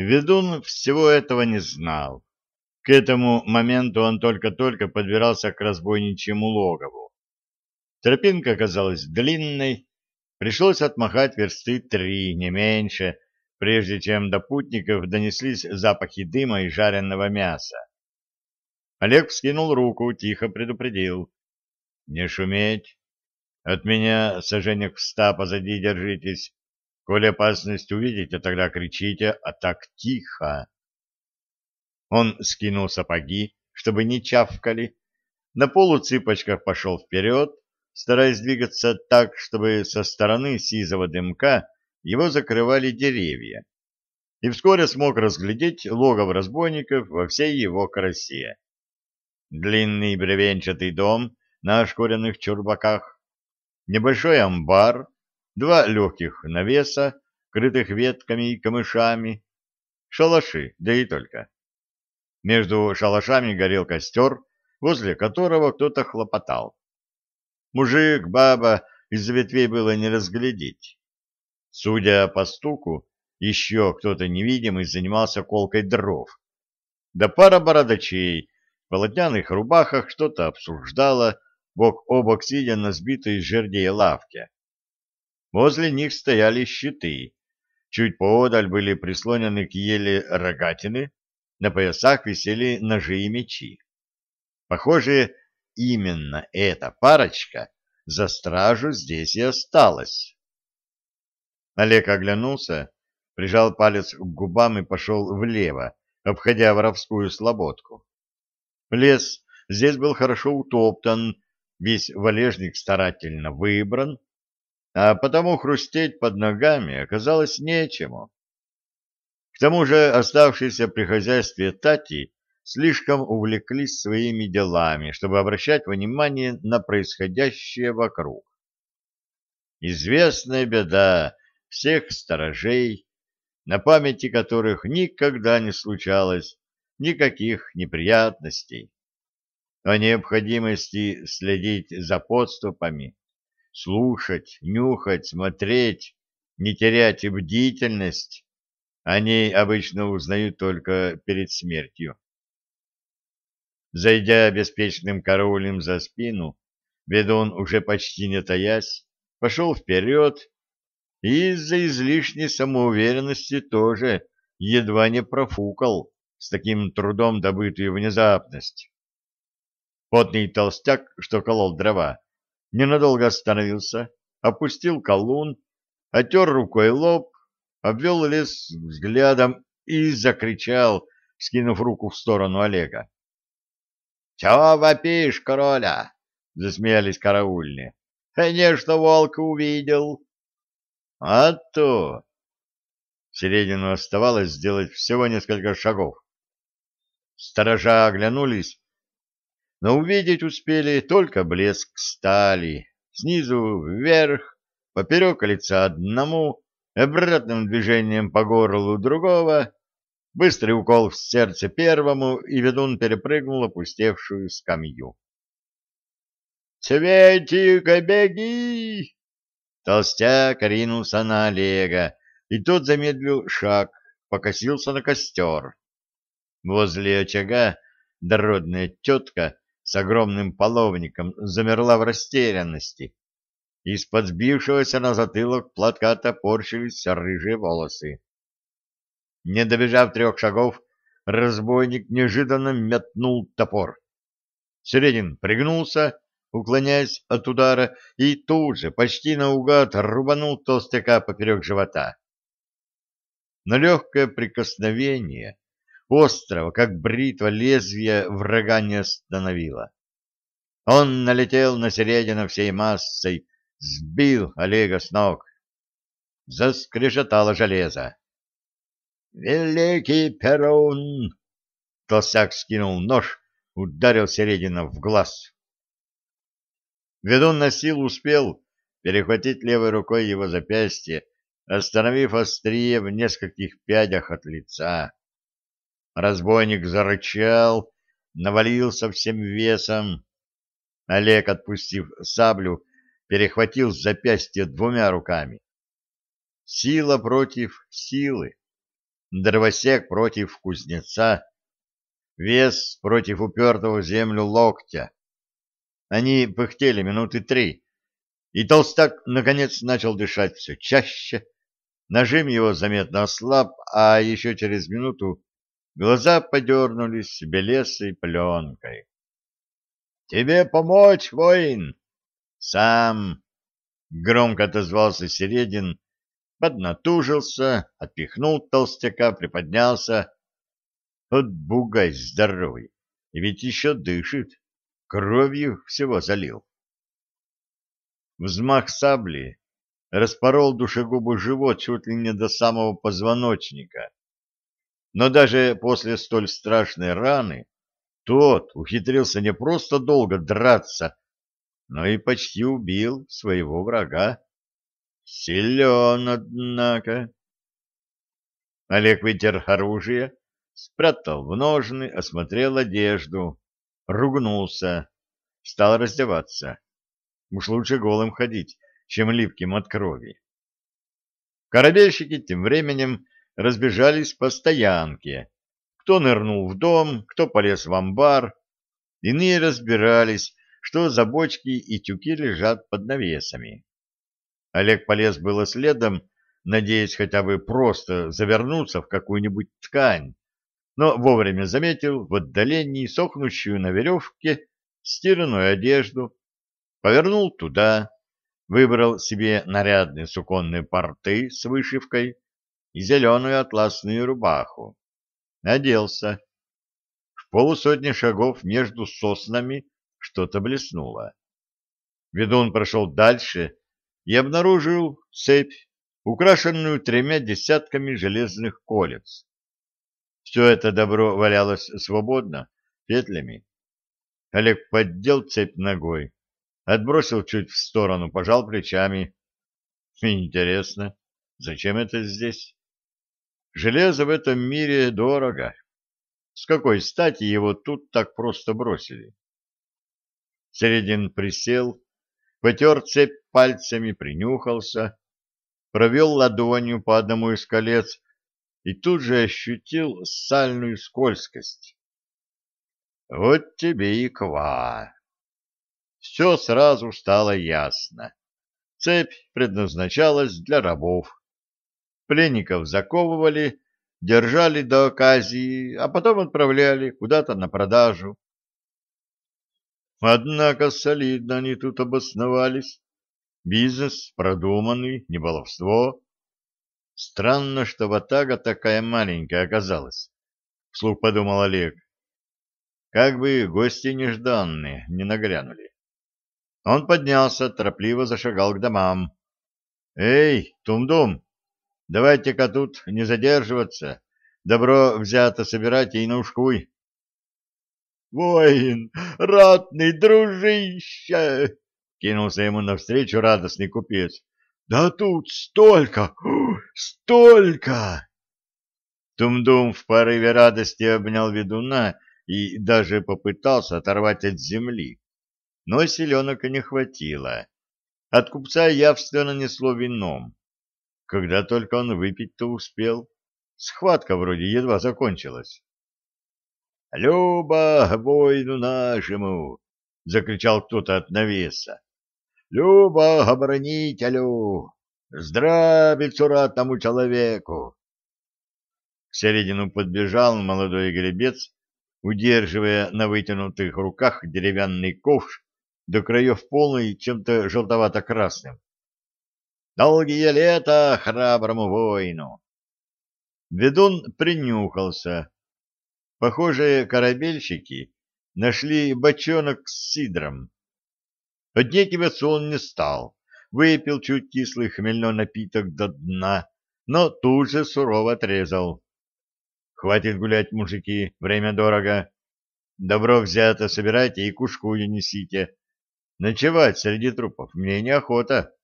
Ведун всего этого не знал. К этому моменту он только-только подбирался к разбойничьему логову. Тропинка оказалась длинной, пришлось отмахать версты три, не меньше, прежде чем до путников донеслись запахи дыма и жареного мяса. Олег вскинул руку, тихо предупредил. — Не шуметь. От меня сожженек в ста позади держитесь. Коли опасность увидите, тогда кричите, а так тихо. Он скинул сапоги, чтобы не чавкали, на полуцыпочках пошел вперед, стараясь двигаться так, чтобы со стороны сизого дымка его закрывали деревья, и вскоре смог разглядеть логов разбойников во всей его красе. Длинный бревенчатый дом на ошкуренных чурбаках, небольшой амбар, два легких навеса, крытых ветками и камышами, шалаши, да и только. Между шалашами горел костер, возле которого кто-то хлопотал. Мужик, баба, из-за ветвей было не разглядеть. Судя по стуку, еще кто-то невидимый занимался колкой дров. Да пара бородачей в полотняных рубахах что-то обсуждала, бок о бок сидя на сбитой из жердей лавке. Возле них стояли щиты. Чуть поодаль были прислонены к еле рогатины, на поясах висели ножи и мечи. Похоже, именно эта парочка за стражу здесь и осталась. Олег оглянулся, прижал палец к губам и пошел влево, обходя воровскую слободку. Лес здесь был хорошо утоптан, весь валежник старательно выбран, а потому хрустеть под ногами оказалось нечему. К тому же оставшиеся при хозяйстве Тати слишком увлеклись своими делами, чтобы обращать внимание на происходящее вокруг. Известная беда всех сторожей, на памяти которых никогда не случалось никаких неприятностей, о необходимости следить за подступами, слушать, нюхать, смотреть, не терять бдительность, они обычно узнают только перед смертью. Зайдя беспечным караулем за спину, ведун, уже почти не таясь, пошел вперед и из-за излишней самоуверенности тоже едва не профукал с таким трудом добытую внезапность. Потный толстяк, что колол дрова, ненадолго остановился, опустил колун, отер рукой лоб, обвел лес взглядом и закричал, скинув руку в сторону Олега. — Чего вопишь, короля? — засмеялись караульные. — Конечно, волка увидел. — А то! Середину оставалось сделать всего несколько шагов. Сторожа оглянулись но увидеть успели только блеск стали, снизу вверх, поперек лица одному, обратным движением по горлу другого, быстрый укол в сердце первому, и ведун перепрыгнул опустевшую скамью. «Цветик, беги!» Толстяк ринулся на Олега, и тот замедлил шаг, покосился на костер. Возле очага дородная тетка с огромным половником замерла в растерянности. Из-под сбившегося на затылок платка топорщились рыжие волосы. Не добежав трех шагов, разбойник неожиданно метнул топор. Середин пригнулся, уклоняясь от удара, и тут же, почти наугад, рубанул толстяка поперек живота. Но легкое прикосновение острого, как бритва лезвия, врага не остановило. Он налетел на середину всей массой, сбил Олега с ног. Заскрежетало железо. «Великий Перун!» Толстяк скинул нож, ударил середина в глаз. Ведун на силу успел перехватить левой рукой его запястье, остановив острие в нескольких пядях от лица. Разбойник зарычал, навалился всем весом. Олег, отпустив саблю, перехватил запястье двумя руками. Сила против силы. дровосек против кузнеца, вес против упертого в землю локтя. Они пыхтели минуты три, и толстяк, наконец, начал дышать все чаще, нажим его заметно ослаб, а еще через минуту глаза подернулись белесой пленкой. — Тебе помочь, воин? — Сам! — громко отозвался Середин, поднатужился, отпихнул толстяка, приподнялся. Вот бугай здоровый, ведь еще дышит, кровью всего залил. Взмах сабли распорол душегубу живот чуть ли не до самого позвоночника. Но даже после столь страшной раны тот ухитрился не просто долго драться, но и почти убил своего врага. Силен, однако. Олег вытер оружие, спрятал в ножны, осмотрел одежду, ругнулся, стал раздеваться. Уж лучше голым ходить, чем липким от крови. Корабельщики тем временем разбежались по стоянке. Кто нырнул в дом, кто полез в амбар. Иные разбирались, что за бочки и тюки лежат под навесами. Олег полез было следом, надеясь хотя бы просто завернуться в какую-нибудь ткань, но вовремя заметил в отдалении сохнущую на веревке стиранную одежду, повернул туда, выбрал себе нарядные суконные порты с вышивкой и зеленую атласную рубаху. Оделся. В полусотни шагов между соснами что-то блеснуло. Ведун прошел дальше и обнаружил цепь, украшенную тремя десятками железных колец. Все это добро валялось свободно, петлями. Олег поддел цепь ногой, отбросил чуть в сторону, пожал плечами. Интересно, зачем это здесь? Железо в этом мире дорого. С какой стати его тут так просто бросили? Середин присел, потер цепь пальцами, принюхался, провел ладонью по одному из колец и тут же ощутил сальную скользкость. Вот тебе и ква. Все сразу стало ясно. Цепь предназначалась для рабов. Пленников заковывали, держали до оказии, а потом отправляли куда-то на продажу. Однако солидно они тут обосновались. Бизнес продуманный, не баловство. Странно, что ватага такая маленькая оказалась, — вслух подумал Олег. Как бы гости нежданные не нагрянули. Он поднялся, торопливо зашагал к домам. — Эй, Тум-Дум, давайте-ка тут не задерживаться. Добро взято собирать и наушкуй. «Воин, ратный дружище!» — кинулся ему навстречу радостный купец. «Да тут столько! Столько!» Тумдум в порыве радости обнял ведуна и даже попытался оторвать от земли. Но селенок не хватило. От купца явственно несло вином. Когда только он выпить-то успел, схватка вроде едва закончилась. «Люба воину нашему!» — закричал кто-то от навеса. «Люба оборонителю! Здравицу ратному человеку!» К середину подбежал молодой гребец, удерживая на вытянутых руках деревянный ковш до краев полный чем-то желтовато-красным. «Долгие лета храброму воину!» Ведун принюхался, Похоже, корабельщики нашли бочонок с сидром. Отнекиваться он не стал, выпил чуть кислый хмельной напиток до дна, но тут же сурово отрезал. «Хватит гулять, мужики, время дорого. Добро взято, собирайте и кушкую несите. Ночевать среди трупов мне неохота».